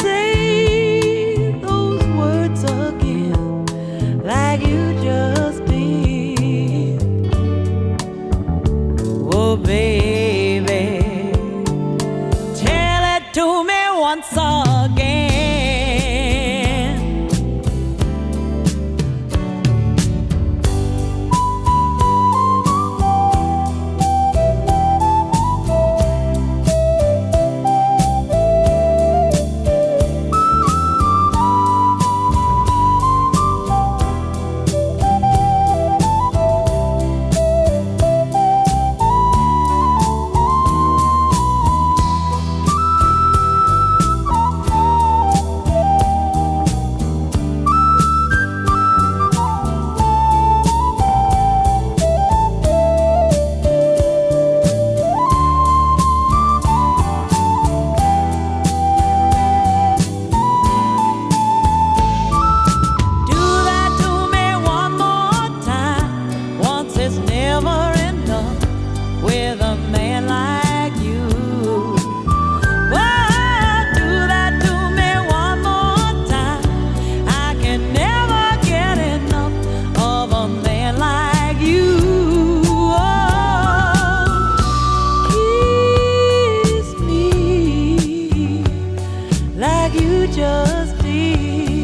Say those words again, like you just did. Oh, baby, tell it to me once. just be.